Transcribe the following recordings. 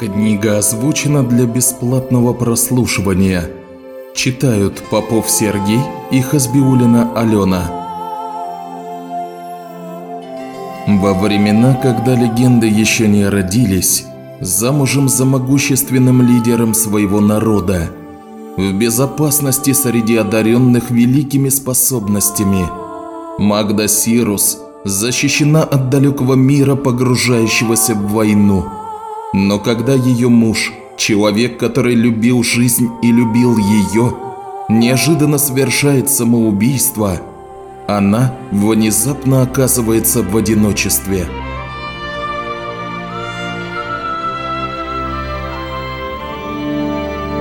Книга озвучена для бесплатного прослушивания. Читают Попов Сергей и Хазбиулина Алена. Во времена, когда легенды еще не родились, замужем за могущественным лидером своего народа, в безопасности среди одаренных великими способностями, Магда Сирус защищена от далекого мира, погружающегося в войну – но когда ее муж, человек, который любил жизнь и любил ее, неожиданно совершает самоубийство, она внезапно оказывается в одиночестве.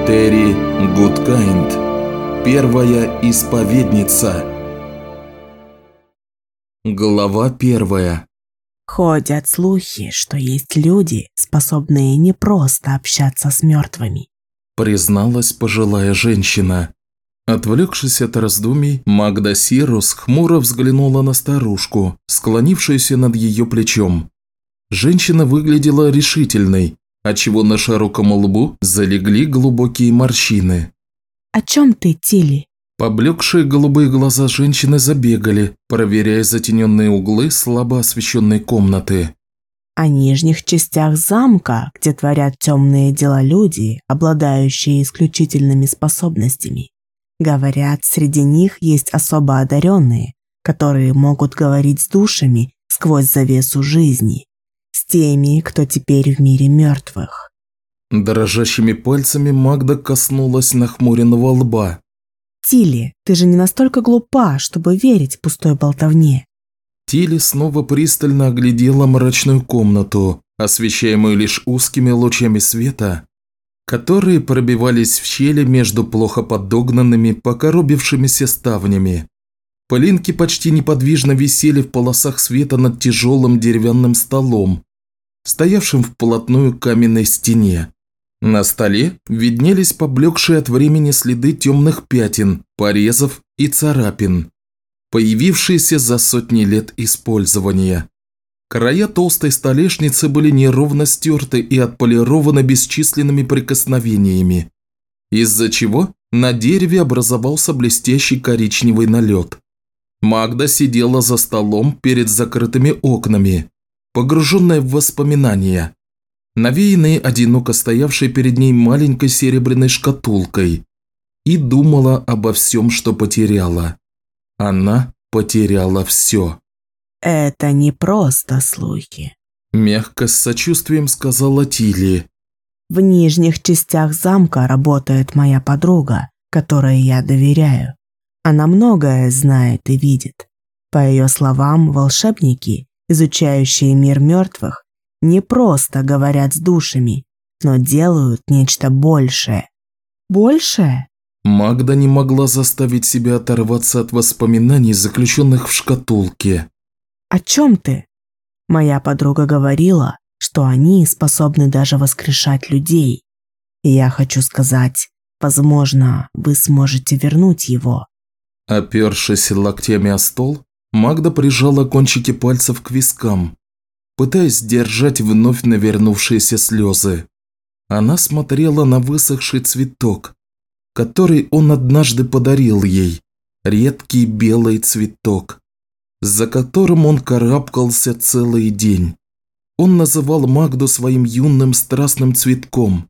Терри Гудкайнд. Первая исповедница. Глава первая. Ходят слухи, что есть люди, способные не просто общаться с мертвыми. Призналась пожилая женщина. Отвлекшись от раздумий, Магда Сирус хмуро взглянула на старушку, склонившуюся над ее плечом. Женщина выглядела решительной, отчего на широком лбу залегли глубокие морщины. «О чем ты, Тилли?» Поблекшие голубые глаза женщины забегали, проверяя затененные углы слабо освещенной комнаты. О нижних частях замка, где творят темные дела люди, обладающие исключительными способностями. Говорят, среди них есть особо одаренные, которые могут говорить с душами сквозь завесу жизни, с теми, кто теперь в мире мертвых. Дрожащими пальцами Магда коснулась нахмуренного лба, Тилли, ты же не настолько глупа, чтобы верить пустой болтовне. Тилли снова пристально оглядела мрачную комнату, освещаемую лишь узкими лучами света, которые пробивались в щели между плохо подогнанными, покоробившимися ставнями. Пылинки почти неподвижно висели в полосах света над тяжелым деревянным столом, стоявшим вплотную к каменной стене. На столе виднелись поблекшие от времени следы темных пятен, порезов и царапин, появившиеся за сотни лет использования. Края толстой столешницы были неровно стерты и отполированы бесчисленными прикосновениями, из-за чего на дереве образовался блестящий коричневый налет. Магда сидела за столом перед закрытыми окнами, погруженная в воспоминания навеянные одиноко стоявшей перед ней маленькой серебряной шкатулкой, и думала обо всем, что потеряла. Она потеряла все. «Это не просто слухи», – мягко с сочувствием сказала Тилли. «В нижних частях замка работает моя подруга, которой я доверяю. Она многое знает и видит. По ее словам, волшебники, изучающие мир мертвых, не просто говорят с душами, но делают нечто большее. Большее? Магда не могла заставить себя оторваться от воспоминаний, заключенных в шкатулке. «О чем ты?» Моя подруга говорила, что они способны даже воскрешать людей. И я хочу сказать, возможно, вы сможете вернуть его. Опершись локтями о стол, Магда прижала кончики пальцев к вискам, пытаясь сдержать вновь навернувшиеся слезы. Она смотрела на высохший цветок, который он однажды подарил ей, редкий белый цветок, за которым он карабкался целый день. Он называл Магду своим юным страстным цветком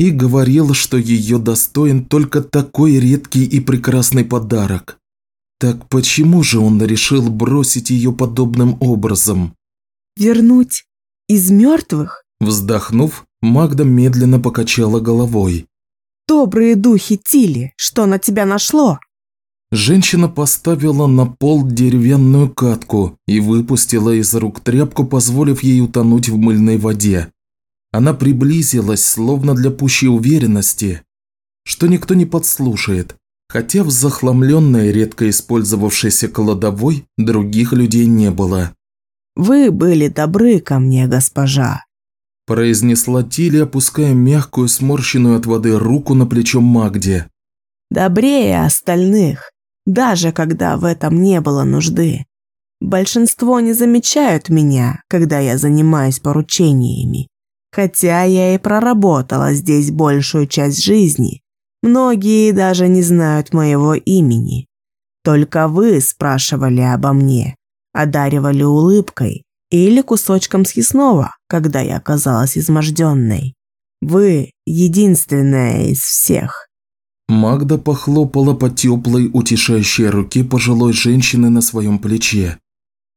и говорил, что ее достоин только такой редкий и прекрасный подарок. Так почему же он решил бросить ее подобным образом? Вернуть из мертвых? Вздохнув, Магда медленно покачала головой. Добрые духи Тили, что на тебя нашло? Женщина поставила на пол деревянную катку и выпустила из рук тряпку, позволив ей утонуть в мыльной воде. Она приблизилась, словно для пущей уверенности, что никто не подслушает, хотя в захламленной, редко использовавшейся кладовой других людей не было. «Вы были добры ко мне, госпожа», – произнесла Тилли, опуская мягкую, сморщенную от воды руку на плечо Магде. «Добрее остальных, даже когда в этом не было нужды. Большинство не замечают меня, когда я занимаюсь поручениями. Хотя я и проработала здесь большую часть жизни, многие даже не знают моего имени. Только вы спрашивали обо мне, одаривали улыбкой или кусочком съестного, когда я оказалась изможденной. Вы единственная из всех. Магда похлопала по теплой, утешающей руке пожилой женщины на своем плече.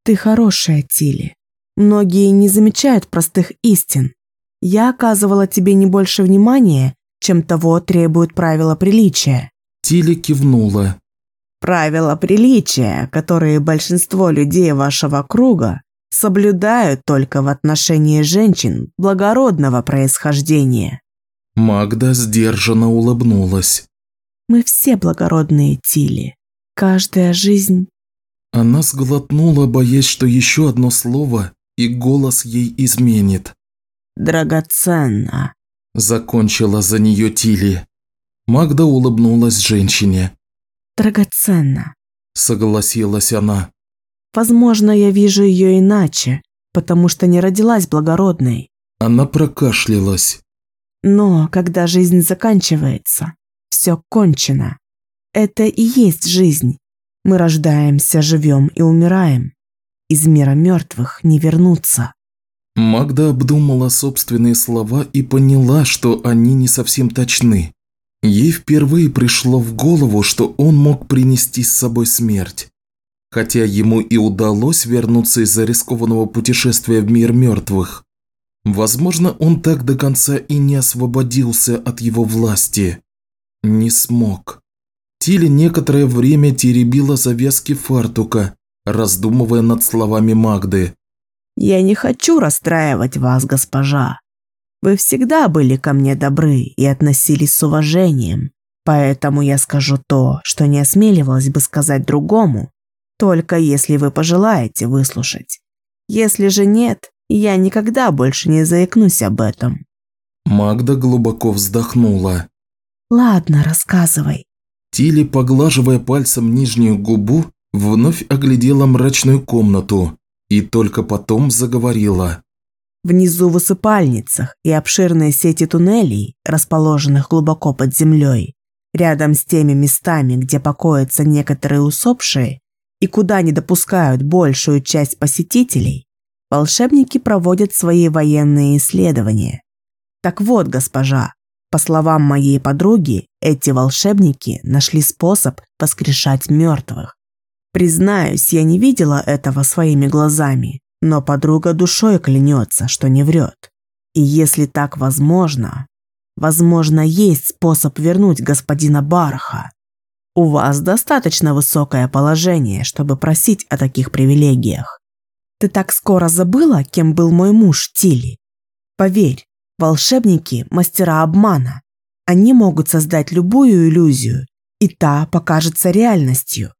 Ты хорошая, Тили. Многие не замечают простых истин. Я оказывала тебе не больше внимания, чем того требуют правила приличия. Тили кивнула. Правила приличия, которые большинство людей вашего круга соблюдают только в отношении женщин благородного происхождения. Магда сдержанно улыбнулась. Мы все благородные, Тили. Каждая жизнь... Она сглотнула, боясь, что еще одно слово, и голос ей изменит. Драгоценно. Закончила за нее Тили. Магда улыбнулась женщине. Драгоценно. Согласилась она. Возможно, я вижу ее иначе, потому что не родилась благородной. Она прокашлялась. Но когда жизнь заканчивается, все кончено. Это и есть жизнь. Мы рождаемся, живем и умираем. Из мира мертвых не вернуться. Магда обдумала собственные слова и поняла, что они не совсем точны. Ей впервые пришло в голову, что он мог принести с собой смерть. Хотя ему и удалось вернуться из-за рискованного путешествия в мир мертвых. Возможно, он так до конца и не освободился от его власти. Не смог. Тили некоторое время теребила завязки фартука, раздумывая над словами Магды. «Я не хочу расстраивать вас, госпожа. Вы всегда были ко мне добры и относились с уважением, поэтому я скажу то, что не осмеливалась бы сказать другому, только если вы пожелаете выслушать. Если же нет, я никогда больше не заикнусь об этом». Магда глубоко вздохнула. «Ладно, рассказывай». Тили, поглаживая пальцем нижнюю губу, вновь оглядела мрачную комнату и только потом заговорила. Внизу в усыпальницах и обширные сети туннелей, расположенных глубоко под землей, рядом с теми местами, где покоятся некоторые усопшие, и куда не допускают большую часть посетителей, волшебники проводят свои военные исследования. Так вот, госпожа, по словам моей подруги, эти волшебники нашли способ воскрешать мертвых. Признаюсь, я не видела этого своими глазами, но подруга душой клянется, что не врет. И если так возможно, возможно, есть способ вернуть господина Барха. У вас достаточно высокое положение, чтобы просить о таких привилегиях. Ты так скоро забыла, кем был мой муж Тили? Поверь, волшебники – мастера обмана. Они могут создать любую иллюзию, и та покажется реальностью.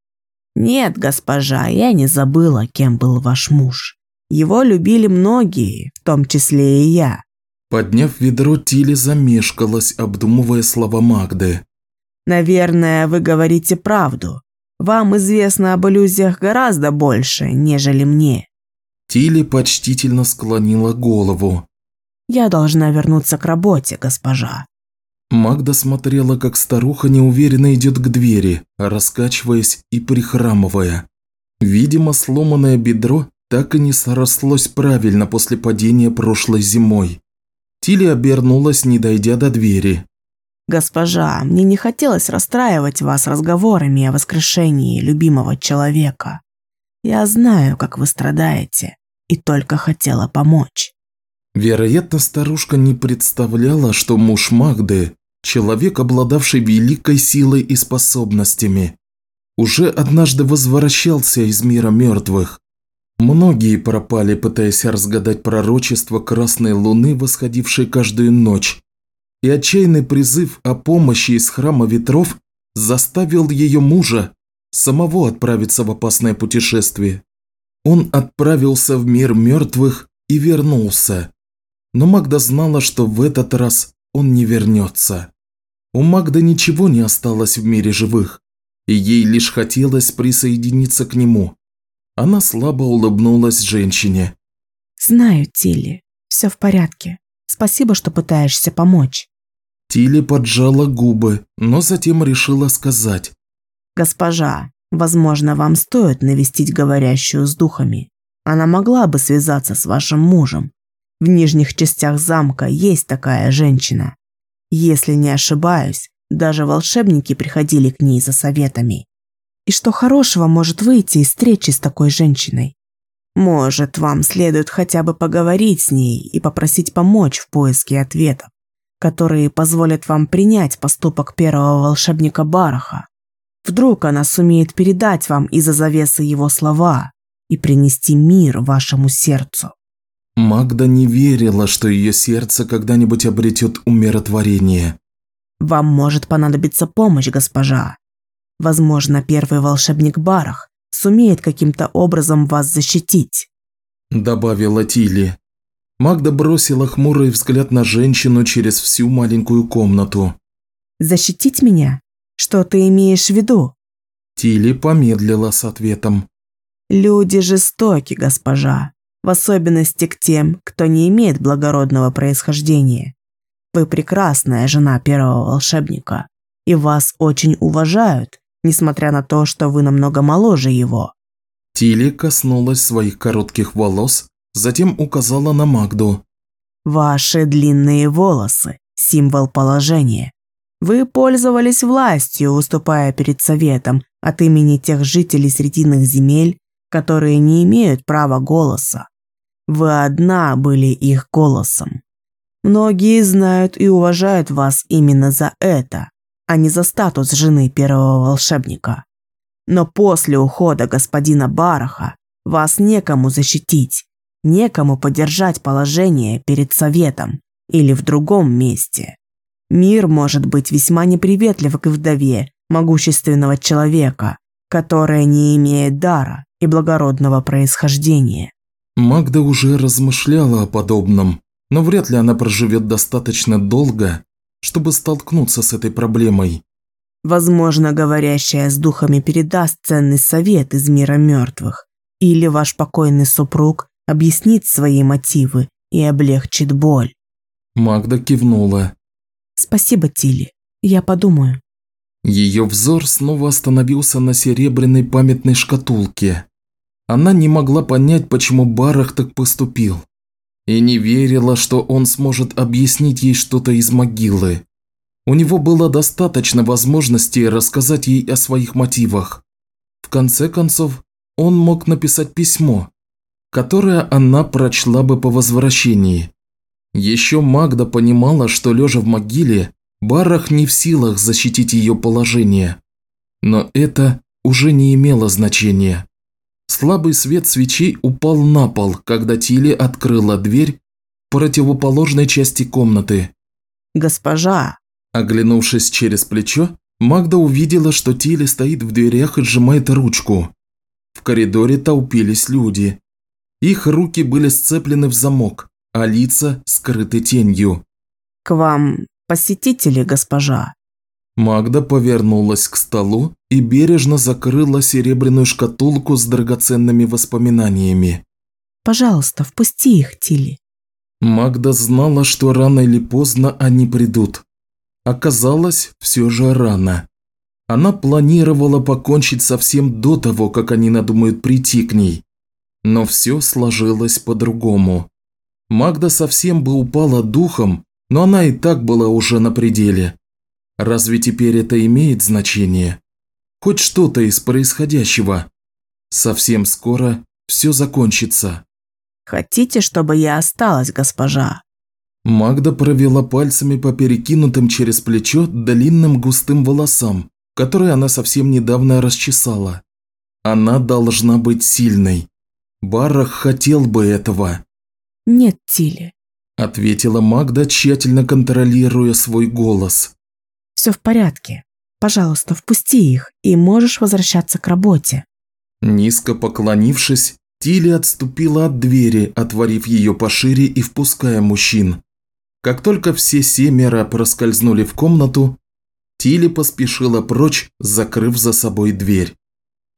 Нет, госпожа, я не забыла, кем был ваш муж. Его любили многие, в том числе и я. Подняв ведро, Тили замешкалась, обдумывая слова Магды. Наверное, вы говорите правду. Вам известно об иллюзиях гораздо больше, нежели мне. Тили почтительно склонила голову. Я должна вернуться к работе, госпожа. Магда смотрела, как старуха неуверенно идет к двери, раскачиваясь и прихрамывая. Видимо, сломанное бедро так и не срослось правильно после падения прошлой зимой. Тили обернулась, не дойдя до двери. «Госпожа, мне не хотелось расстраивать вас разговорами о воскрешении любимого человека. Я знаю, как вы страдаете, и только хотела помочь». Вероятно, старушка не представляла, что муж Магды – человек, обладавший великой силой и способностями. Уже однажды возвращался из мира мертвых. Многие пропали, пытаясь разгадать пророчество красной луны, восходившей каждую ночь, и отчаянный призыв о помощи из храма ветров заставил ее мужа самого отправиться в опасное путешествие. Он отправился в мир мертвых и вернулся. Но Магда знала, что в этот раз он не вернется. У Магды ничего не осталось в мире живых, и ей лишь хотелось присоединиться к нему. Она слабо улыбнулась женщине. «Знаю, Тилли, все в порядке. Спасибо, что пытаешься помочь». Тилли поджала губы, но затем решила сказать. «Госпожа, возможно, вам стоит навестить говорящую с духами. Она могла бы связаться с вашим мужем. В нижних частях замка есть такая женщина. Если не ошибаюсь, даже волшебники приходили к ней за советами. И что хорошего может выйти из встречи с такой женщиной? Может, вам следует хотя бы поговорить с ней и попросить помочь в поиске ответов, которые позволят вам принять поступок первого волшебника Бараха. Вдруг она сумеет передать вам из-за завесы его слова и принести мир вашему сердцу. Магда не верила, что ее сердце когда-нибудь обретет умиротворение. Вам может понадобиться помощь, госпожа. Возможно, первый волшебник Барах сумеет каким-то образом вас защитить», – добавила Тилли. Магда бросила хмурый взгляд на женщину через всю маленькую комнату. «Защитить меня? Что ты имеешь в виду?» Тилли помедлила с ответом. «Люди жестоки, госпожа, в особенности к тем, кто не имеет благородного происхождения. Вы прекрасная жена первого волшебника, и вас очень уважают, несмотря на то, что вы намного моложе его». Тилли коснулась своих коротких волос, затем указала на Магду. «Ваши длинные волосы – символ положения. Вы пользовались властью, уступая перед советом от имени тех жителей Срединных земель, которые не имеют права голоса. Вы одна были их голосом. Многие знают и уважают вас именно за это а не за статус жены первого волшебника. Но после ухода господина Бараха вас некому защитить, некому поддержать положение перед советом или в другом месте. Мир может быть весьма неприветлив к вдове могущественного человека, которая не имеет дара и благородного происхождения. Магда уже размышляла о подобном, но вряд ли она проживет достаточно долго, чтобы столкнуться с этой проблемой. Возможно, говорящая с духами передаст ценный совет из мира мертвых. Или ваш покойный супруг объяснит свои мотивы и облегчит боль. Магда кивнула. Спасибо, Тилли. Я подумаю. Ее взор снова остановился на серебряной памятной шкатулке. Она не могла понять, почему Барах так поступил и не верила, что он сможет объяснить ей что-то из могилы. У него было достаточно возможностей рассказать ей о своих мотивах. В конце концов, он мог написать письмо, которое она прочла бы по возвращении. Еще Магда понимала, что лежа в могиле, Барах не в силах защитить ее положение. Но это уже не имело значения. Слабый свет свечей упал на пол, когда Тилли открыла дверь противоположной части комнаты. «Госпожа!» Оглянувшись через плечо, Магда увидела, что Тилли стоит в дверях и сжимает ручку. В коридоре толпились люди. Их руки были сцеплены в замок, а лица скрыты тенью. «К вам посетители, госпожа?» Магда повернулась к столу и бережно закрыла серебряную шкатулку с драгоценными воспоминаниями. «Пожалуйста, впусти их, Тилли». Магда знала, что рано или поздно они придут. Оказалось, все же рано. Она планировала покончить совсем до того, как они надумают прийти к ней. Но все сложилось по-другому. Магда совсем бы упала духом, но она и так была уже на пределе. Разве теперь это имеет значение? Хоть что-то из происходящего. Совсем скоро все закончится. «Хотите, чтобы я осталась, госпожа?» Магда провела пальцами по перекинутым через плечо длинным густым волосам, которые она совсем недавно расчесала. Она должна быть сильной. Барах хотел бы этого. «Нет, Тилли», – ответила Магда, тщательно контролируя свой голос. Все в порядке. Пожалуйста, впусти их, и можешь возвращаться к работе». Низко поклонившись, Тилли отступила от двери, отворив ее пошире и впуская мужчин. Как только все семеро проскользнули в комнату, Тилли поспешила прочь, закрыв за собой дверь.